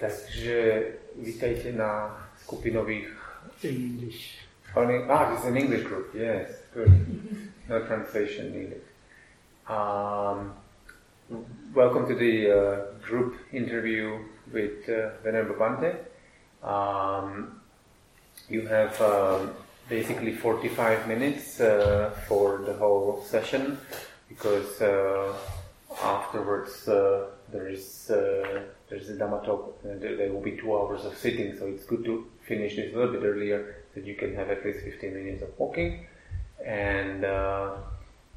Takže vítajte na skupinových English. Only, ah, it's an English group. Yes, good. No translation needed. Um, welcome to the uh, group interview with uh, Venerable Bhante. Um, you have um, basically 45 minutes uh, for the whole session because uh, afterwards uh, there is uh, there's a Dhamma talk. There, there will be two hours of sitting, so it's good to finish this a little bit earlier so you can have at least 15 minutes of walking and uh,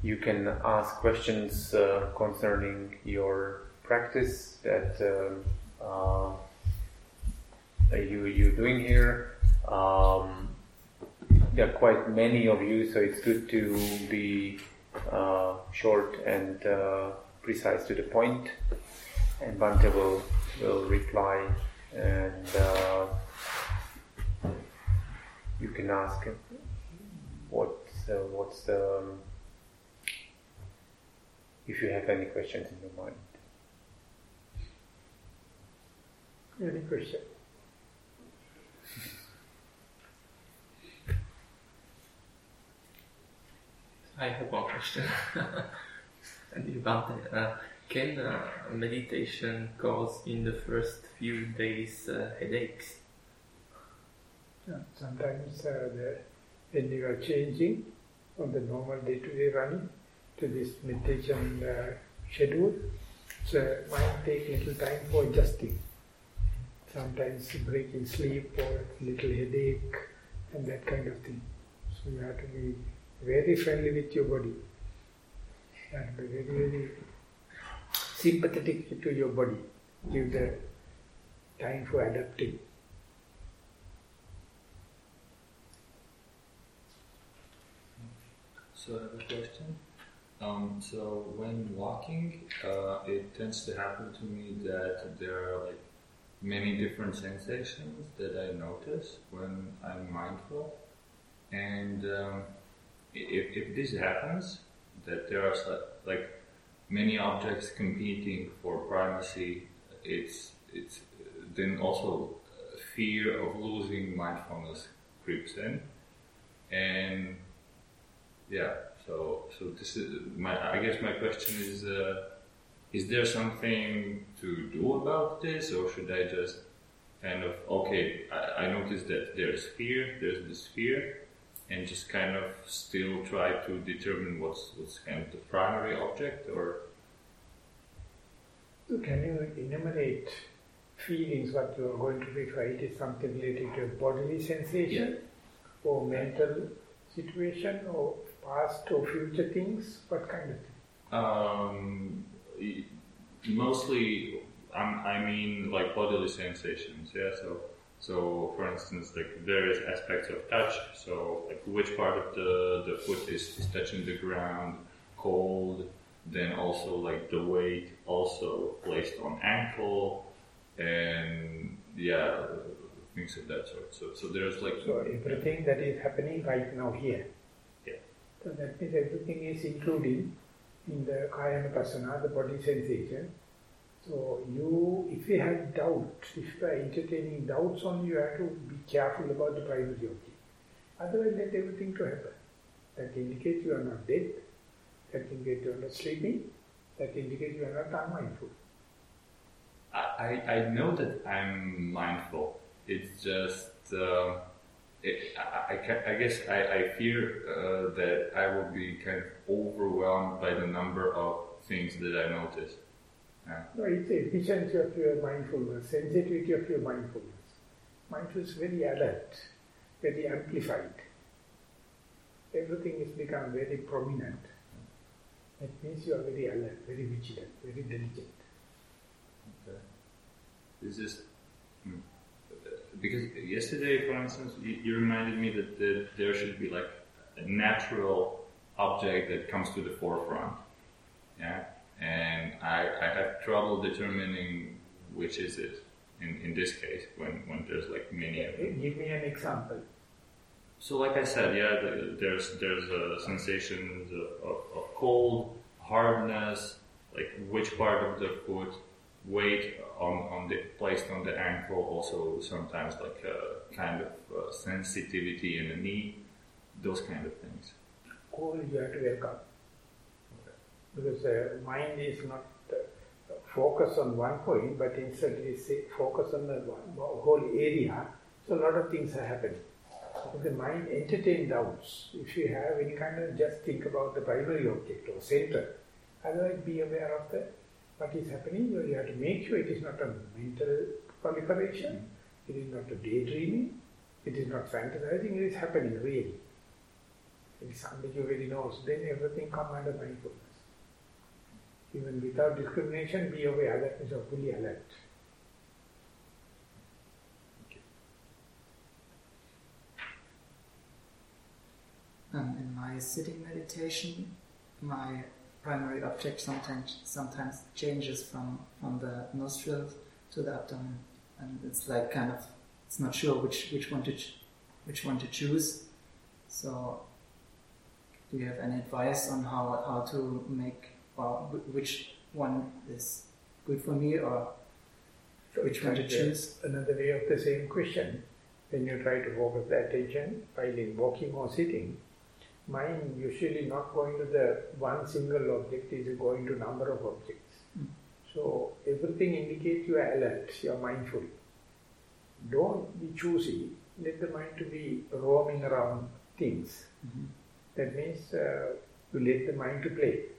you can ask questions uh, concerning your practice that um, uh, you you're doing here. Um, there are quite many of you, so it's good to be uh, short and uh, precise to the point. And Bhante will will reply, and uh, you can ask him what's uh, what's the um, if you have any questions in your mind. Any question? I have one question. and about uh, can uh, meditation cause in the first few days uh, headaches? Yeah, sometimes uh, the, when you are changing from the normal day-to-day running to this meditation uh, schedule, so might take little time for adjusting. Sometimes breaking sleep or little headache and that kind of thing. So you have to be very friendly with your body and be very, very sympathetic to your body. Give the time for adapting. So I have a question. Um, so when walking, uh, it tends to happen to me that there are like many different sensations that I notice when I'm mindful, and um, if, if this happens, that there are like many objects competing for primacy, it's it's then also fear of losing mindfulness creeps in, and yeah. So so this is my. I guess my question is: uh, Is there something to do about this, or should I just kind of okay? I, I noticed that there's fear. There's this fear, and just kind of still try to determine what's what's kind of the primary object, or can you enumerate feelings what you are going to be right is something related to a bodily sensation or mental situation or past or future things? What kind of thing? Um, mostly, um, I mean, like bodily sensations. Yeah. So, so for instance, like various aspects of touch. So, like which part of the the foot is, is touching the ground, cold. Then also like the weight also placed on ankle, and yeah, things of that sort. So, so there's like So everything that is happening right now here. Yeah. So that means everything is included in the Kayanupassana, the body sensation. So you, if you have doubt, if you are entertaining doubts on you, have to be careful about the primary. Otherwise let everything to happen. That indicates you are not dead, that indicates you are not sleeping, that indicates you are not unmindful. I, I know that I'm mindful. It's just, um, it, I, I, I guess I, I fear uh, that I will be kind of overwhelmed by the number of things that I notice. No, it's the efficiency of your mindfulness, sensitivity of your mindfulness. Mindfulness is very alert, very amplified. Everything is become very prominent. That means you are very alert, very vigilant, very diligent. Okay. It's just hmm. because yesterday, for instance, you, you reminded me that, that there should be like a natural object that comes to the forefront. Yeah, and I, I have trouble determining which is it in, in this case when, when there's like many of them. Give me an example. So, like I said, yeah, the, there's there's a sensation of, of, of cold, hardness, like which part of the foot weight on, on the placed on the ankle, also sometimes like a kind of uh, sensitivity in the knee, those kind of things. All you have to welcome. Because uh, mind is not uh, focus on one point, but instead it is focus on the whole area. So a lot of things are happening. If the mind entertain doubts, if you have any kind of, just think about the primary object or center. Otherwise be aware of the what is happening, you have to make sure it is not a mental proliferation, it is not a daydreaming, it is not fantasizing, it is happening really. It is something you already know, so then everything comes under mindfulness. Even without discrimination, be aware that means you are fully alert. Um, in my sitting meditation, my primary object sometimes sometimes changes from from the nostrils to the abdomen, and it's like kind of it's not sure which which one to which one to choose. So, do you have any advice on how how to make or which one is good for me or which one to choose? Another way of the same question. When you try to focus the attention while in walking or sitting, mind usually not going to the one single object, is going to number of objects. Mm. So everything indicates you are alert, you are mindful. Don't be choosy, let the mind to be roaming around things. Mm -hmm. That means uh, you let the mind to play.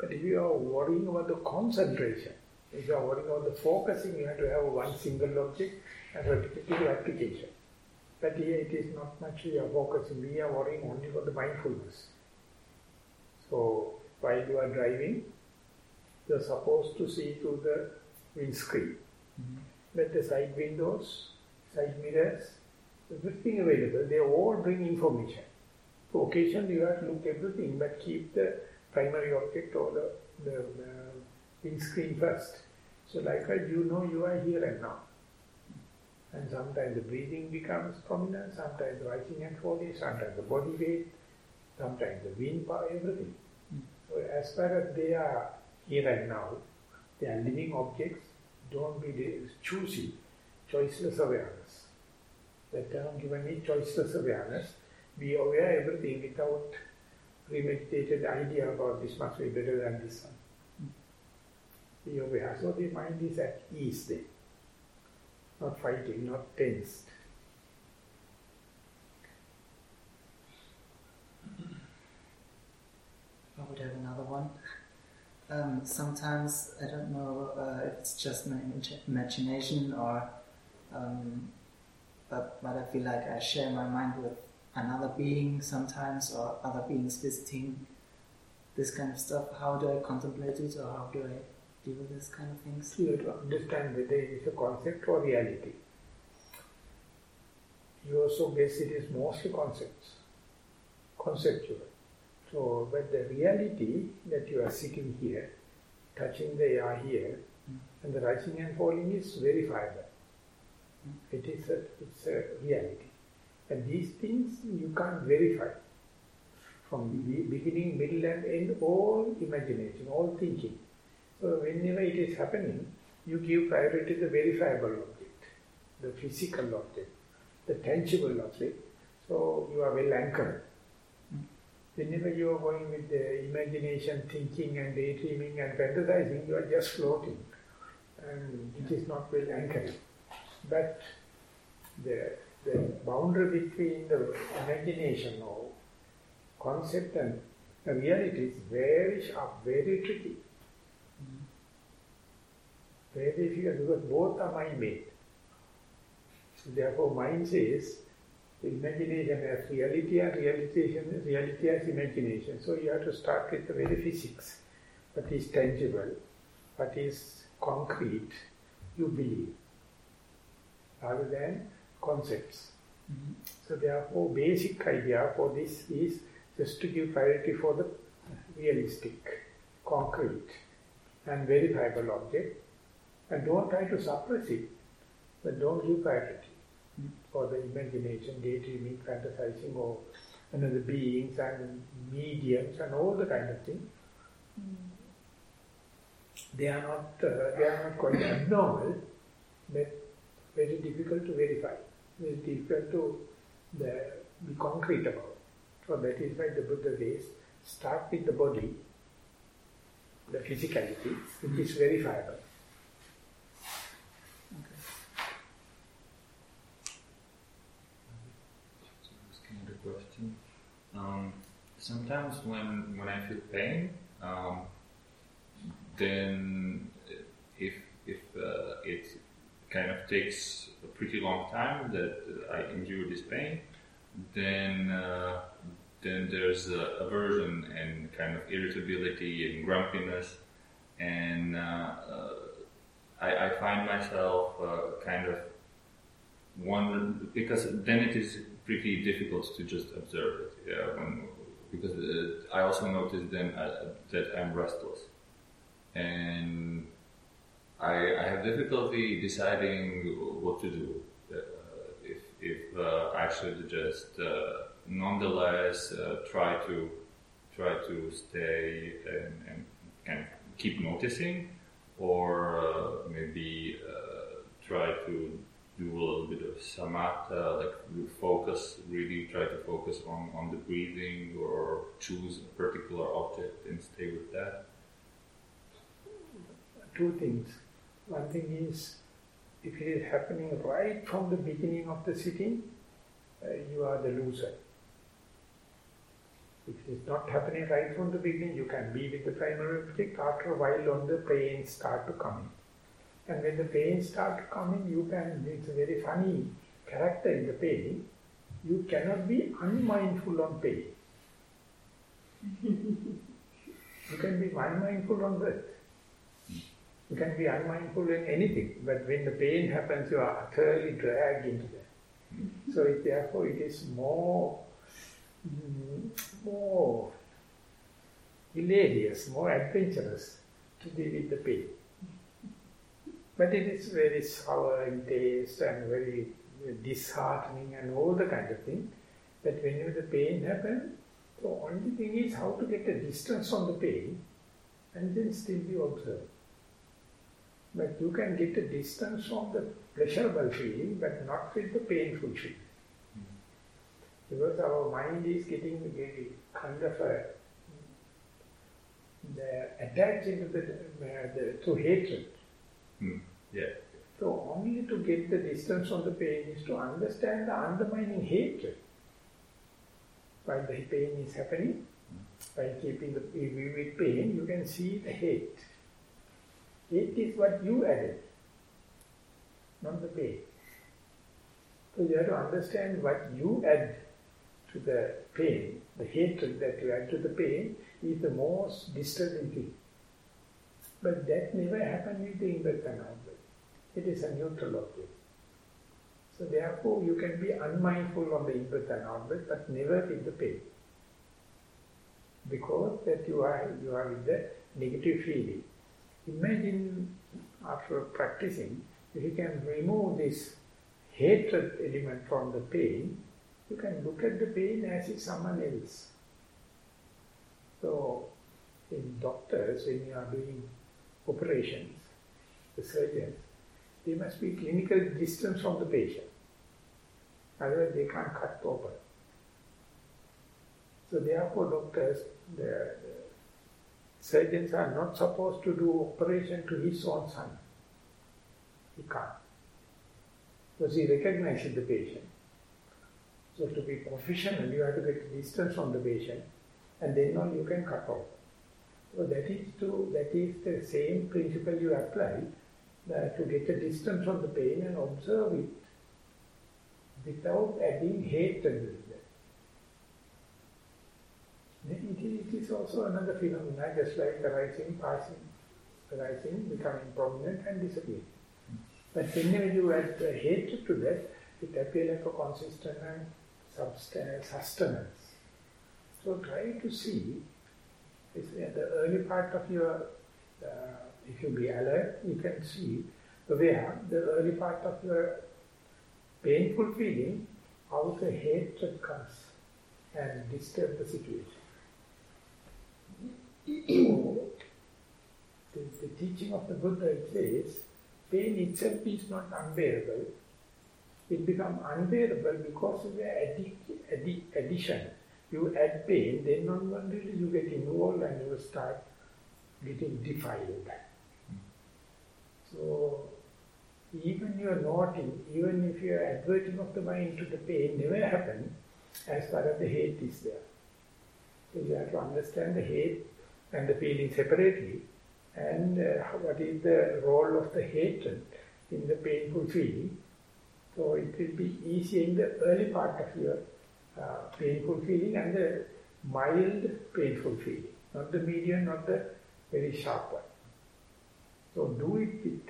But if you are worrying about the concentration, if you are worrying about the focusing, you have to have one single object and repetitive application. But here it is not much we are focusing, we are worrying only for the mindfulness. So while you are driving, you are supposed to see through the windscreen. Mm -hmm. But the side windows, side mirrors, everything available, they all bring information. So occasionally you have to look everything, but keep the primary object or the, the, the windscreen first. So likewise, you know you are here and now. And sometimes the breathing becomes prominent, sometimes rising and falling, sometimes the body weight, sometimes the wind power, everything. Mm. So as far as they are here and now, they are living objects, don't be choosy, choiceless awareness. That term given me, choiceless awareness. Be aware everything without premeditated idea about this must be better than this one. Mm. Be aware. So the mind is at ease then not fighting, not tensed. I would have another one. Um, sometimes, I don't know uh, if it's just my imagination or, um, but, but I feel like I share my mind with another being sometimes or other beings visiting this kind of stuff. How do I contemplate it or how do I deal with this kind of things? You have to understand whether it is a concept or reality. You also guess it is mostly concepts, conceptual. So, but the reality that you are sitting here, touching the air here, mm. and the rising and falling is verifiable. Mm. It is a, it's a reality. And these things you can't verify. From the beginning, middle and end, all imagination, all thinking. So whenever it is happening, you give priority to the verifiable object, the physical object, the tangible object. So you are well anchored. Whenever you are going with the imagination, thinking and daydreaming and fantasizing, you are just floating. And it is not well anchored. But the, the boundary between the imagination or concept and reality is very sharp, very tricky. Very difficult because both are mind-made. So therefore mind says imagination as reality and realization, reality as imagination. So you have to start with the very physics. What is tangible, what is concrete, you believe, rather than concepts. Mm -hmm. So therefore basic idea for this is just to give priority for the realistic, concrete and verifiable object and don't try to suppress it, but don't give priority for the imagination, daydreaming, fantasizing, or another beings and mediums and all the kind of thing. they are not, uh, they are not quite abnormal, but very difficult to verify, very difficult to the, be concrete about. So that is why the Buddha says, start with the body, the physicality, which is verifiable. Question. Um, sometimes when when I feel pain, um, then if if uh, it kind of takes a pretty long time that I endure this pain, then uh, then there's uh, aversion and kind of irritability and grumpiness, and uh, uh, I, I, find myself uh, kind of one because then it is pretty difficult to just observe it. Yeah, when, because uh, I also notice then uh, that I'm restless, and I, I, have difficulty deciding what to do. Uh, if if uh, I should just uh, nonetheless uh, try to try to stay and, and of keep noticing, or maybe try to do a little bit of samatha, like focus, really try to focus on, on the breathing or choose a particular object and stay with that? Two things. One thing is, if it is happening right from the beginning of the sitting, uh, you are the loser. If it is not happening right from the beginning, you can be with the primary object. After a while, on the pain start to come in. And when the pain starts coming, you can, it's a very funny character in the pain, you cannot be unmindful on pain. you can be unmindful on breath. You can be unmindful in anything, but when the pain happens, you are utterly dragged into that. So it, therefore it is more, mm, more hilarious, more adventurous to deal with the pain. But it is very sour in taste and very disheartening and all the kind of thing. But whenever the pain happens, the only thing is how to get a distance from the pain and then still be observed. But you can get a distance from the pleasurable feeling, but not with the painful feeling. Because our mind is getting very kind of a the attached into the, uh, the to hatred. Mm. Yeah. So only to get the distance from the pain is to understand the undermining hatred. While the pain is happening, by keeping the with pain, you can see the hate. Hate is what you added, not the pain. So you have to understand what you add to the pain, the hatred that you add to the pain is the most disturbing thing. But that never happened with the impersonal it is a neutral object. So therefore you can be unmindful of the and output but never with the pain. Because that you are you are with the negative feeling. Imagine after practicing, if you can remove this hatred element from the pain, you can look at the pain as if someone else. So, in doctors, when you are doing operations, the surgeons, they must be clinical distance from the patient. Otherwise they can't cut open. So therefore doctors, the, the surgeons are not supposed to do operation to his own son. He can't. Because he recognizes the patient. So to be professional, you have to get distance from the patient and then only you can cut off. So that is to that is the same principle you apply uh, to get a distance from the pain and observe it without adding hatred it is, also another phenomenon, just like the rising, passing, rising, becoming prominent and disappearing. But whenever you add uh, hatred to that, it appears like a consistent and substance, sustenance. So try to see, it's, uh, the early part of your uh, if you be alert, you can see where the early part of your painful feeling, how the hatred comes and disturb the situation. The, the teaching of the Buddha says, pain itself is not unbearable. It becomes unbearable because of the addi addi addition. You add pain, then not only you get involved and you start getting defiled. So, even you are noting, even if you are adverting of the mind to the pain, never happen as far as the hate is there. So you have to understand the hate and the feeling separately and uh, what is the role of the hatred in the painful feeling. So it will be easier in the early part of your uh, painful feeling and the mild painful feeling, not the medium, not the very sharp one. So do it with,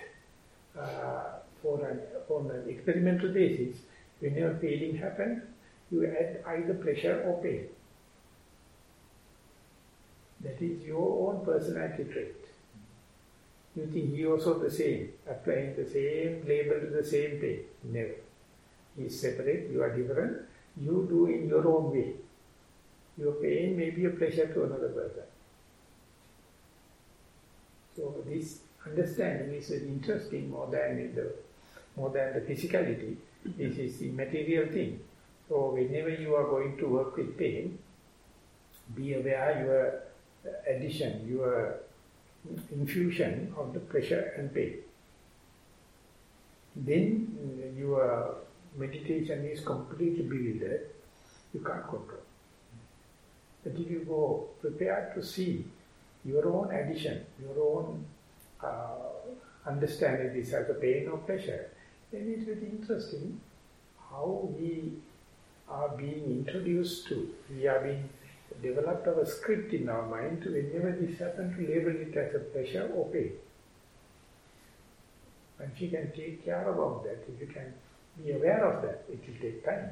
uh, for an, on an experimental basis, whenever feeling happens, you add either pleasure or pain. That is your own personality trait. You think he also the same, applying the same label to the same pain. Never. He is separate, you are different. You do in your own way. Your pain may be a pleasure to another person. So this understanding is interesting more than the more than the physicality. This is the material thing. So whenever you are going to work with pain, be aware your addition, your infusion of the pressure and pain. Then your meditation is completely bewildered, you can't control. But if you go prepared to see your own addition, your own uh, understanding this as a pain or pleasure, then it's very interesting how we are being introduced to, we are being developed our script in our mind to whenever this happens to label it as a pleasure or pain. And you can take care about that, if you can be aware of that, it will take time.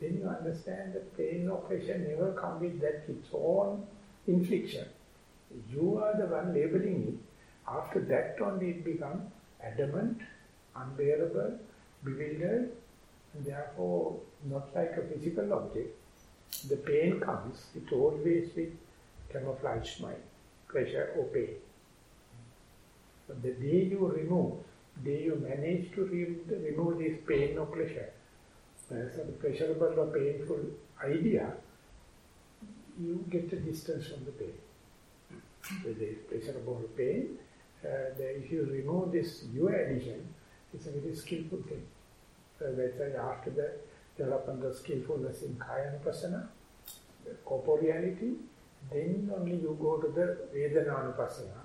Then you understand that pain or pleasure never come with that its own infliction. You are the one labeling it. After that only it becomes adamant, unbearable, bewildered, and therefore not like a physical object. The pain comes, it always with camouflaged mind, pleasure or pain. But the day you remove, the day you manage to re remove this pain or pleasure, as a pleasurable or painful idea, you get a distance from the pain. Whether it's pleasurable or pain, uh, if you remove this your addition, it's a very skillful thing. Uh, that's why after the development of skillfulness in Kaya the corporeality, then only you go to the Vedana-anupassana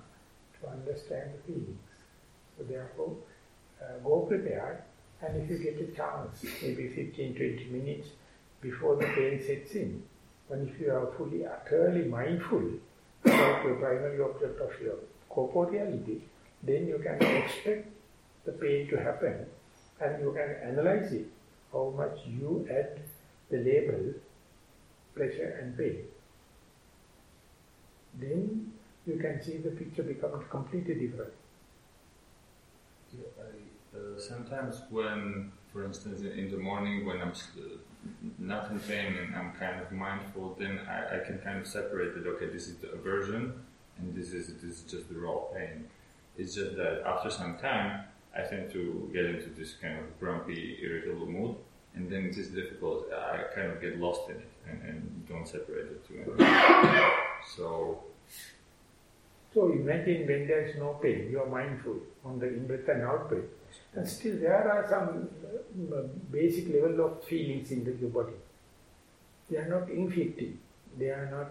to understand the feelings. So therefore, uh, go prepared and if you get a chance, maybe 15-20 minutes before the pain sets in, and if you are fully, utterly mindful about the primary object of your corporeality, then you can expect the pain to happen and you can analyze it, how much you add the label pleasure and pain. Then you can see the picture becomes completely different. Yeah, I, uh, sometimes when, for instance, in the morning when I'm uh, not in pain and I'm kind of mindful, then I, I can kind of separate it. Okay, this is the aversion, and this is this is just the raw pain. It's just that after some time, I tend to get into this kind of grumpy, irritable mood, and then it is difficult. I kind of get lost in it and, and don't separate the two. so. So imagine when there is no pain, you are mindful on the in-breath and out-breath. And still there are some uh, basic level of feelings in the, your body. They are not inflicting, they are not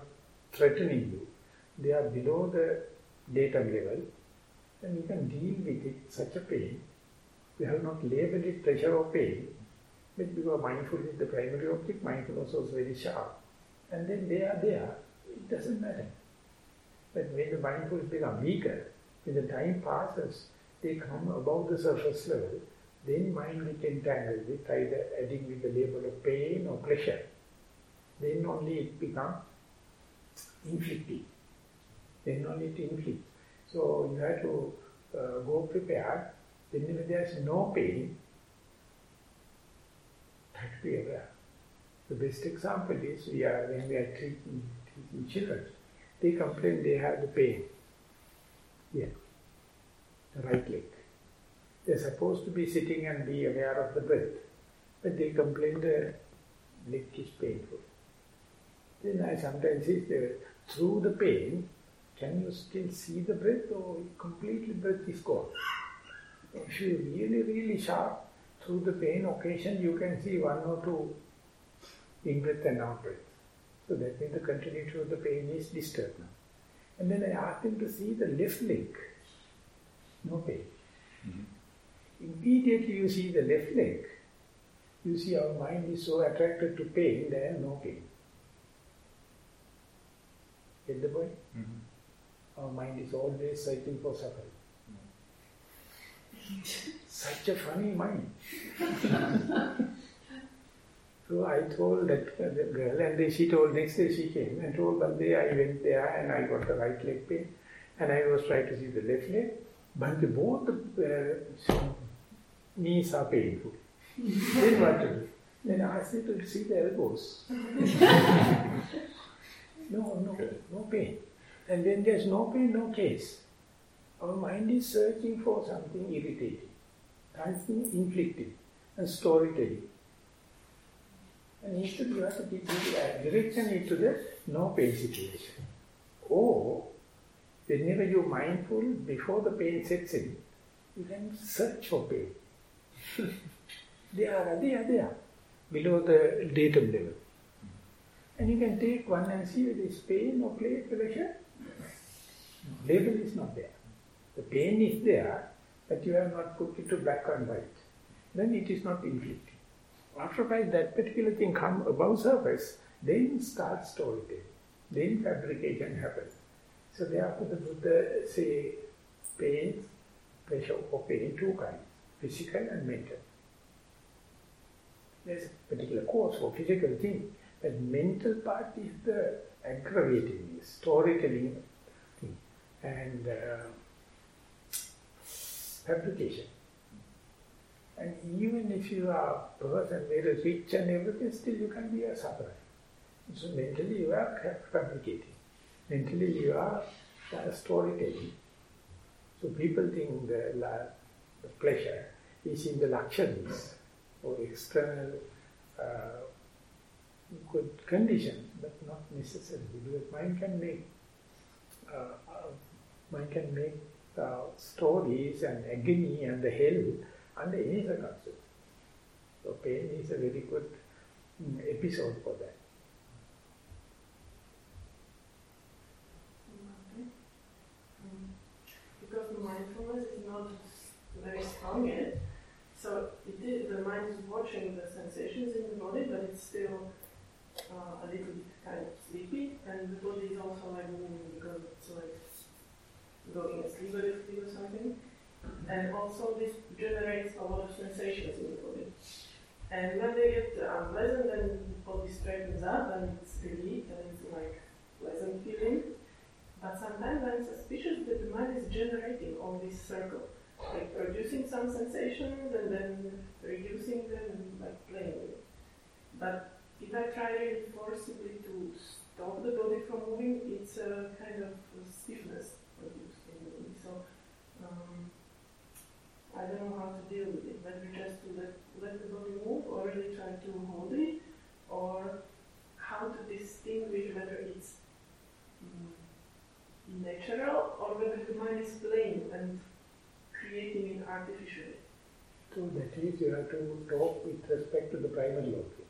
threatening you. They are below the datum level and you can deal with it, such a pain. We have not labeled it pressure or pain, but because mindful is the primary object, mindfulness is very sharp. And then they are there, it doesn't matter. But when the mindfulness become weaker, when the time passes, they come above the surface level, then mind get entangled with either adding with the label of pain or pleasure. Then only it becomes inflicting. Then only it inflicts. So you have to uh, go prepared. Whenever there is no pain, have to be aware. The best example is we are when we are treating, treating children. They complain they have the pain. Yeah. the right leg. They're supposed to be sitting and be aware of the breath, but they complain the leg is painful. Then I sometimes say, through the pain, can you still see the breath or completely breath is gone? If you really, really sharp through the pain occasion, you can see one or two in-breath and out-breath. So that means the continuity of the pain is disturbed now. And then I asked him to see the left leg, no pain. Mm -hmm. Immediately you see the left leg, you see our mind is so attracted to pain, there no pain. Get the point? Mm -hmm. Our mind is always searching for suffering. Such a funny mind. so I told that girl, and then she told next day she came and told one day I went there and I got the right leg pain, and I was trying to see the left leg, but the, both uh, knees are painful. then what to do? Then I said to see the elbows. no, no, no pain. And when there's no pain, no case. Our mind is searching for something irritating, something inflicting, and storytelling. And instead you have to give the direction into the no pain situation. Or, whenever you're mindful, before the pain sets in, you can search for pain. they are there, there, below the datum level. And you can take one and see whether it's pain or pleasure. Label is not there. The pain is there, but you have not put it to black and white. Then it is not inflicting. After while that particular thing come above surface, then start storytelling. Then fabrication happens. So therefore the Buddha say pain, pleasure or pain, two kinds, physical and mental. There's a particular cause for physical thing, but mental part is the aggravating, storytelling. And uh, fabrication. And even if you are a person very rich and everything, still you can be a sufferer. So mentally you are fabricating. Mentally you are uh, storytelling. So people think the, the pleasure is in the luxuries or external uh, good conditions, but not necessarily because mind can make uh, mind can make uh, stories and agony and the hell under any circumstance. So pain is a very good um, episode for that. because the mindfulness is not very strong yet, so the mind is watching the sensations in the body, but it's still uh, a little bit kind of sleepy, and the body is also like moving because it's like going asleep a little or something. And also this generates a lot of sensations in the body. And when they get um, unpleasant, then the body straightens up and it's relieved and it's like pleasant feeling. But sometimes I'm suspicious that the mind is generating all this circle, like producing some sensations and then reducing them like playing with it. But if I try forcibly to stop the body from moving, it's a kind of stiffness produced in the body. So um, I don't know how to deal with it. Whether just to let, let the body move or really try to hold it, or how to distinguish whether it's um, natural or whether the mind is playing and creating it artificially. So that is you have to talk with respect to the primary object.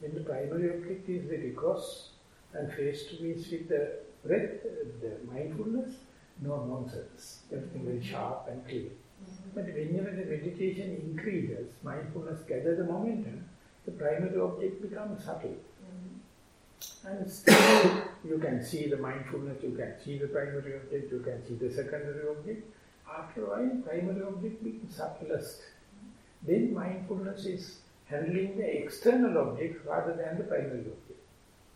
When the primary object is the gross and face to face with the breath, the mindfulness, no nonsense. Everything very sharp and clear. But whenever the meditation increases, mindfulness gathers the momentum, the primary object becomes subtle. And still you can see the mindfulness, you can see the primary object, you can see the secondary object. After a while, primary object becomes subtlest. Then mindfulness is handling the external object rather than the primary object.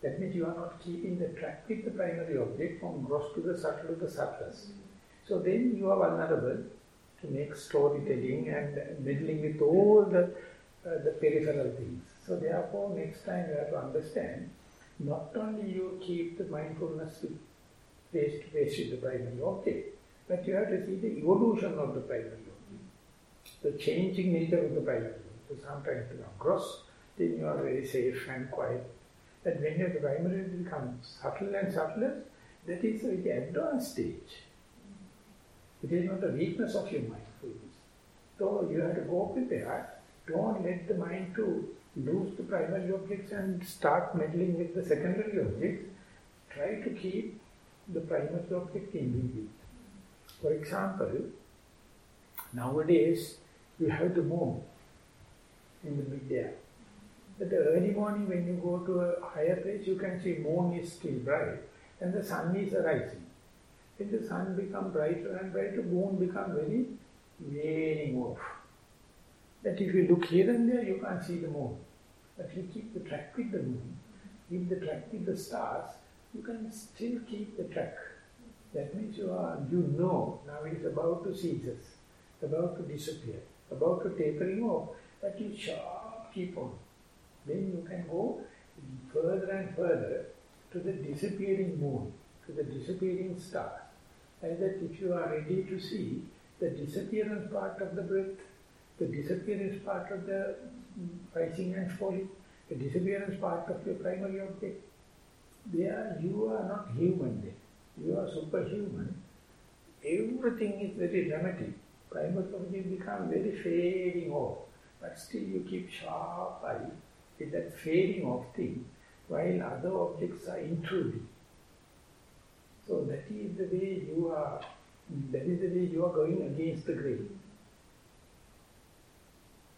That means you are not keeping the track with the primary object from gross to the subtle to the subtlest. Mm -hmm. So then you are vulnerable to make storytelling and meddling with all the, uh, the peripheral things. So therefore, next time you have to understand, not only you keep the mindfulness face to face with the primary object, but you have to see the evolution of the primary object, the changing nature of the primary object. So sometimes it becomes gross, then you are very safe and quiet. But when the primary becomes subtle and subtler, that is very advanced stage. It is not a weakness of your mindfulness. So you have to go prepared. Don't let the mind to lose the primary objects and start meddling with the secondary objects. Try to keep the primary object in view. For example, nowadays you have the moon in the midair. But the early morning when you go to a higher place, you can see moon is still bright and the sun is rising. When the sun becomes brighter and brighter, the moon becomes very waning off. That if you look here and there, you can't see the moon. But if you keep the track with the moon, keep the track with the stars, you can still keep the track. That means you are, you know, now it is about to cease, about to disappear, about to tapering off, but you sharp keep on. Then you can go further and further to the disappearing moon, to the disappearing stars. And that if you are ready to see the disappearance part of the breath, the disappearance part of the rising and falling, the disappearance part of your primary object, there you are not human then. You are superhuman. Everything is very dramatic. Primary object becomes very fading off. But still you keep sharp eye with that fading off thing while other objects are intruding. So that is the way you are, that is the way you are going against the grain.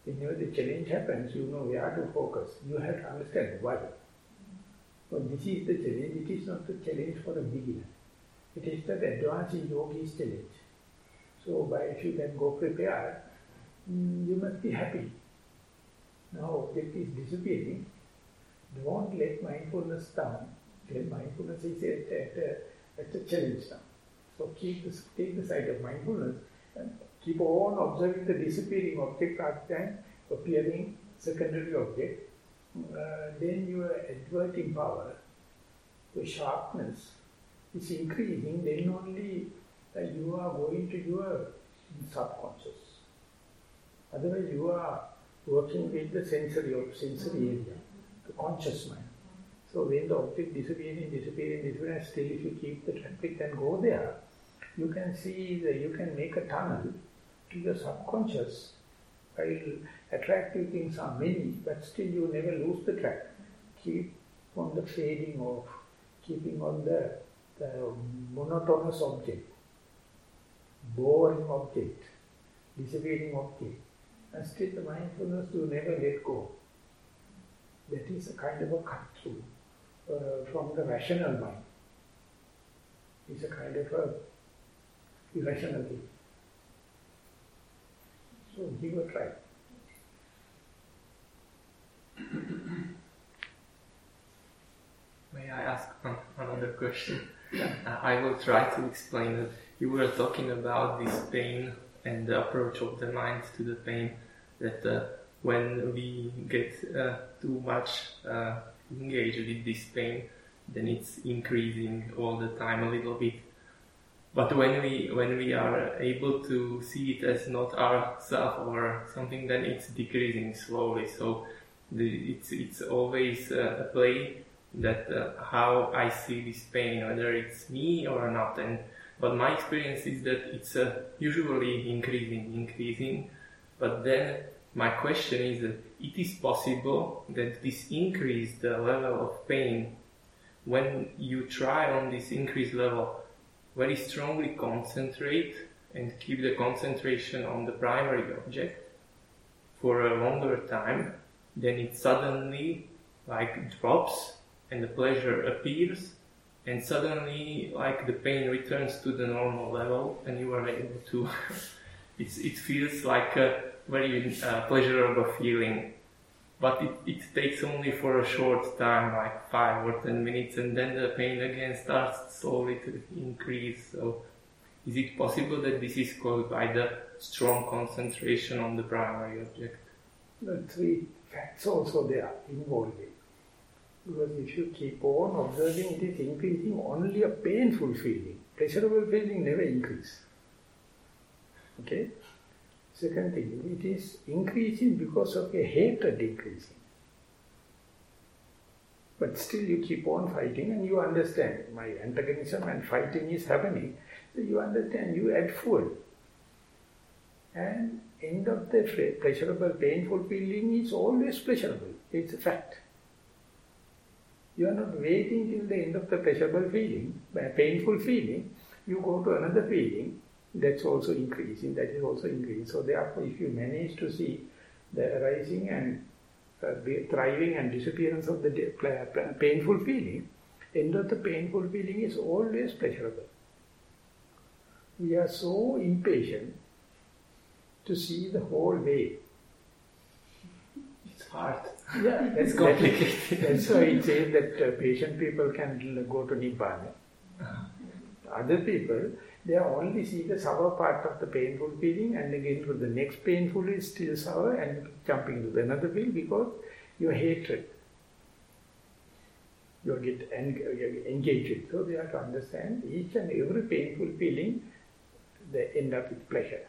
Whenever the challenge happens, you know where to focus. You have to understand why. So this is the challenge. It is not the challenge for a beginner. It is the advanced yogi's challenge. So by if you can go prepared, mm, you must be happy. Now object is disappearing. Don't let mindfulness down. Then mindfulness is at, at, at the challenge now. So keep take the side of mindfulness and keep on observing the disappearing object rather than appearing secondary object. Uh, then your adverting power, the sharpness is increasing, then only uh, you are going to your subconscious. Otherwise you are working with the sensory of sensory area, the conscious mind. So when the object disappearing, disappearing, disappearing, still if you keep the traffic and go there, you can see that you can make a tunnel to your subconscious while attractive things are many, but still you never lose the track. Keep on the fading of, keeping on the, the monotonous object, boring object, disappearing object, and still the mindfulness you never let go. That is a kind of a cut through uh, from the rational mind. It's a kind of a irrational thing. So give a try. May I ask one, another question? Uh, I will try to explain it. You were talking about this pain and the approach of the mind to the pain that uh, when we get uh, too much uh, engaged with this pain, then it's increasing all the time a little bit. But when we when we are able to see it as not our self or something, then it's decreasing slowly. So the, it's it's always uh, a play that uh, how I see this pain, whether it's me or not. And but my experience is that it's uh, usually increasing, increasing. But then my question is that it is possible that this increased level of pain, when you try on this increased level, very strongly concentrate and keep the concentration on the primary object for a longer time, then it suddenly like drops and the pleasure appears and suddenly like the pain returns to the normal level and you are able to it's, it feels like a very uh, pleasurable feeling. But it, it takes only for a short time like five or ten minutes and then the pain again starts slowly to increase. So is it possible that this is caused by the strong concentration on the primary object? The three facts also there involved because if you keep on observing, it is increasing only a painful feeling. Pleasurable feeling never increase. Okay? Second thing, it is increasing because of a hatred increasing. But still you keep on fighting and you understand my antagonism and fighting is happening. So you understand, you add fuel. And end of the pleasurable, painful feeling is always pleasurable. It's a fact. You are not waiting till the end of the pleasurable feeling, painful feeling. You go to another feeling, that's also increasing, that is also increasing. So therefore, if you manage to see the arising and uh, thriving and disappearance of the painful feeling, end of the painful feeling is always pleasurable. We are so impatient to see the whole way. It's hard. Yeah, that's complicated. That's why it says that uh, patient people can go to Nibbana. Other people, they only see the sour part of the painful feeling and again to the next painful is still sour and jumping to another feel because your hatred. You get engaged. So they have to understand each and every painful feeling, they end up with pleasure.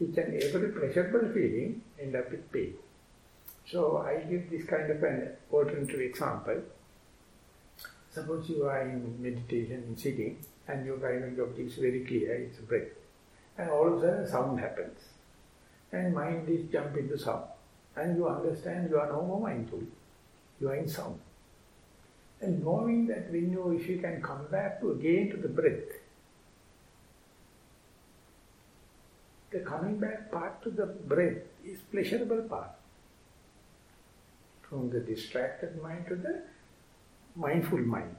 Each and every pleasurable feeling end up with pain. So I give this kind of an alternative example. Suppose you are in meditation, in sitting, and your of object is very clear, it's a breath. And all of a sudden sound happens. And mind is jump into sound. And you understand you are no more mindful. You are in sound. And knowing that when you, if you can come back to again to the breath, the coming back part to the breath is pleasurable part. From the distracted mind to the mindful mind.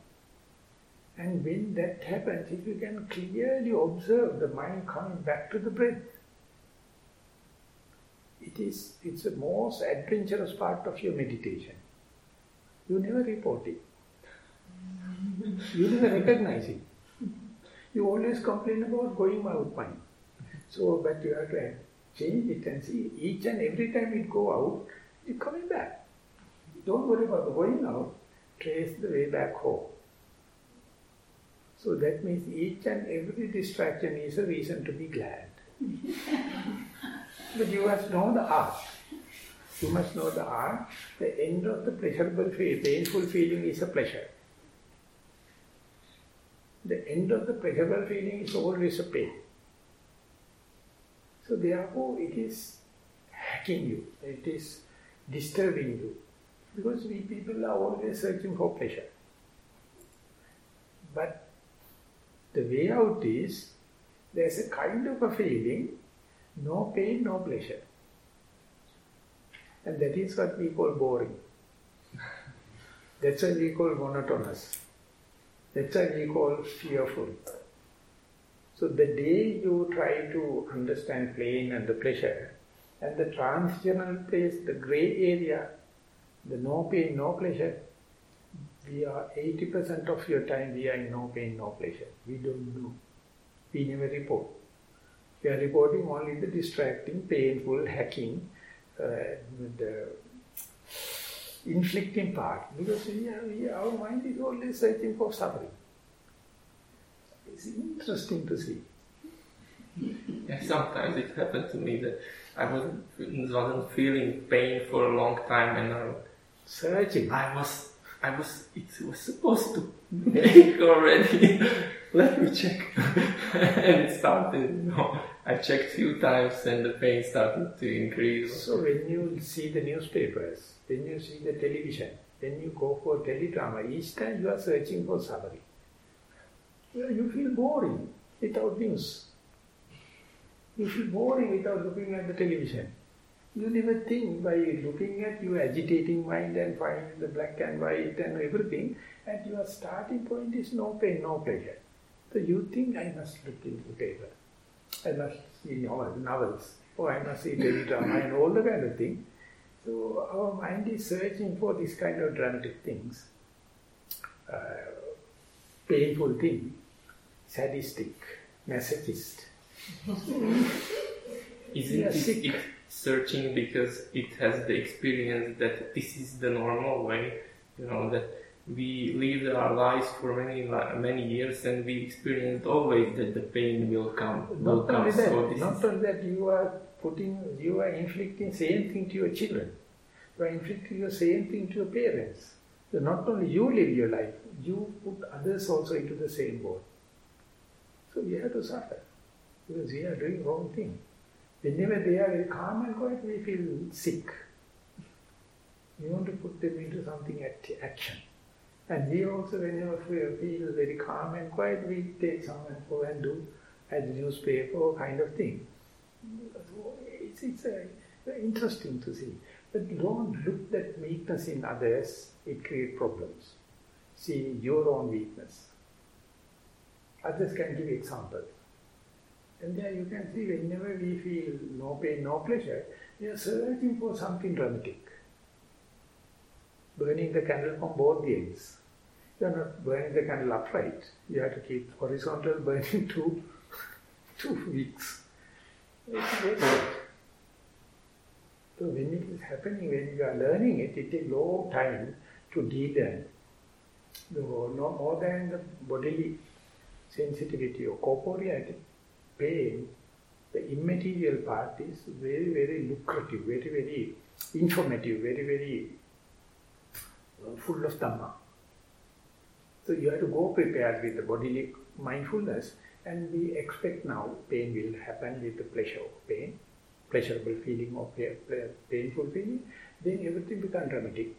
And when that happens, if you can clearly observe the mind coming back to the breath, it is it's the most adventurous part of your meditation. You never report it. You never recognize it. You always complain about going out mind. So, but you have to change it and see each and every time it go out, it's coming back. Don't worry about the going out, trace the way back home. So that means each and every distraction is a reason to be glad. but you must know the art. You must know the art. The end of the pleasurable, painful feeling is a pleasure. The end of the pleasurable feeling is always a pain. So therefore it is hacking you, it is disturbing you. Because we people are always searching for pleasure. But the way out is, there's a kind of a feeling, no pain, no pleasure. And that is what we call boring. That's why we call monotonous. That's why we call fearful. So the day you try to understand pain and the pleasure, and the transitional place, the gray area, the no pain, no pleasure, we are 80% of your time we are in no pain, no pleasure. We don't do. We never report. We are reporting only the distracting, painful, hacking, uh, the inflicting part. Because we are, we, our mind is always searching for suffering. It's interesting to see. Yeah, sometimes it happened to me that I wasn't, wasn't feeling pain for a long time and I, searching. I was I was, it was supposed to make already. Let me check. and it started, you know, I checked few times and the pain started to increase. So when you see the newspapers, when you see the television, when you go for teledrama, each time you are searching for suffering. You feel boring without news. You feel boring without looking at the television. You never think by looking at your agitating mind and finding the black and white and everything, and your starting point is no pain, no pleasure. So you think I must look into paper, I must see novels, or I must see teledrama and all the kind of thing. So our mind is searching for this kind of dramatic things, uh, painful thing, sadistic, masochist. Isn't it, it searching because it has the experience that this is the normal way, you know, that we lived our lives for many many years and we experienced always that the pain will come will not come. Only that, so not only that you are putting you are inflicting same thing to your children. You are inflicting the same thing to your parents. So not only you live your life you put others also into the same boat. So we have to suffer because we are doing wrong thing whenever they are calm and quiet we feel sick we want to put them into something at action and we also, whenever we feel very calm and quiet, we take some and go and do as newspaper kind of thing. It's, it's a, interesting to see. But don't look that weakness in others, it creates problems. See your own weakness. Others can give examples. And there you can see whenever we feel no pain, no pleasure, we are searching for something dramatic. Burning the candle from both the ends. You are not burning the candle upright. You have to keep horizontal burning two, two weeks. It's very So when it is happening, when you are learning it, it takes long time to de-learn. No, no more than the bodily sensitivity or corporeality, pain, the immaterial part is very, very lucrative, very, very informative, very, very uh, full of Dhamma. So you have to go prepared with the bodily mindfulness and we expect now pain will happen with the pleasure of pain, pleasurable feeling or painful feeling, then everything becomes dramatic.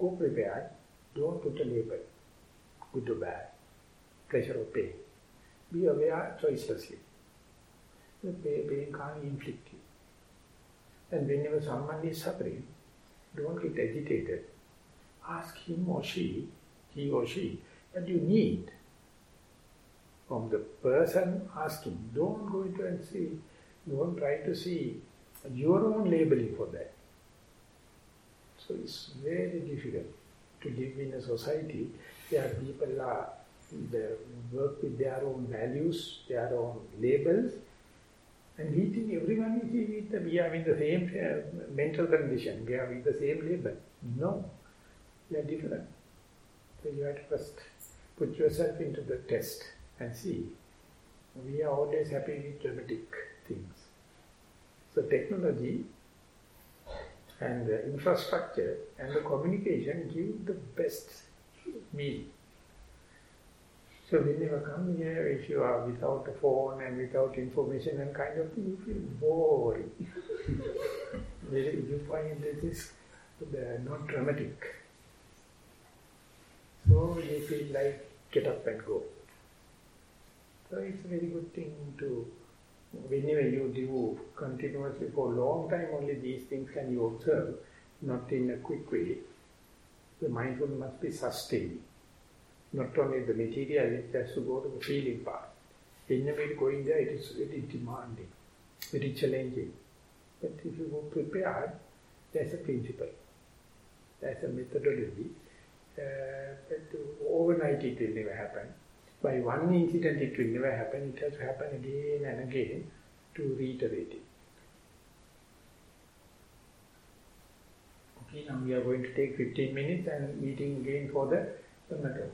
Go prepared, don't put a label, good or bad, pleasure or pain. Be aware choicelessly. The pain can't inflict you. And whenever someone is suffering, don't get agitated. Ask him or she he or she, what you need from the person asking. Don't go into and see, don't try to see your own labeling for that. So it's very difficult to live in a society where people are they work with their own values, their own labels, and we think everyone is with we are in the same uh, mental condition, we are with the same label. No, we are different. So you have to first put yourself into the test and see. We are always happy with dramatic things. So technology and the infrastructure and the communication give the best meal. So when you come here, if you are without a phone and without information and kind of thing, you feel boring. you find this is not dramatic. So you feel like get up and go. So it's a very good thing to, whenever you do continuously for a long time, only these things can you observe, not in a quick way. The mindfulness must be sustained. Not only the material, it has to go to the feeling part. Whenever you going there, it is very demanding, very challenging. But if you go prepared, there's a principle, there's a methodology, uh, but overnight it will never happen. By one incident it will never happen, it has to happen again and again to reiterate it. Okay, now we are going to take 15 minutes and meeting again for the, matter.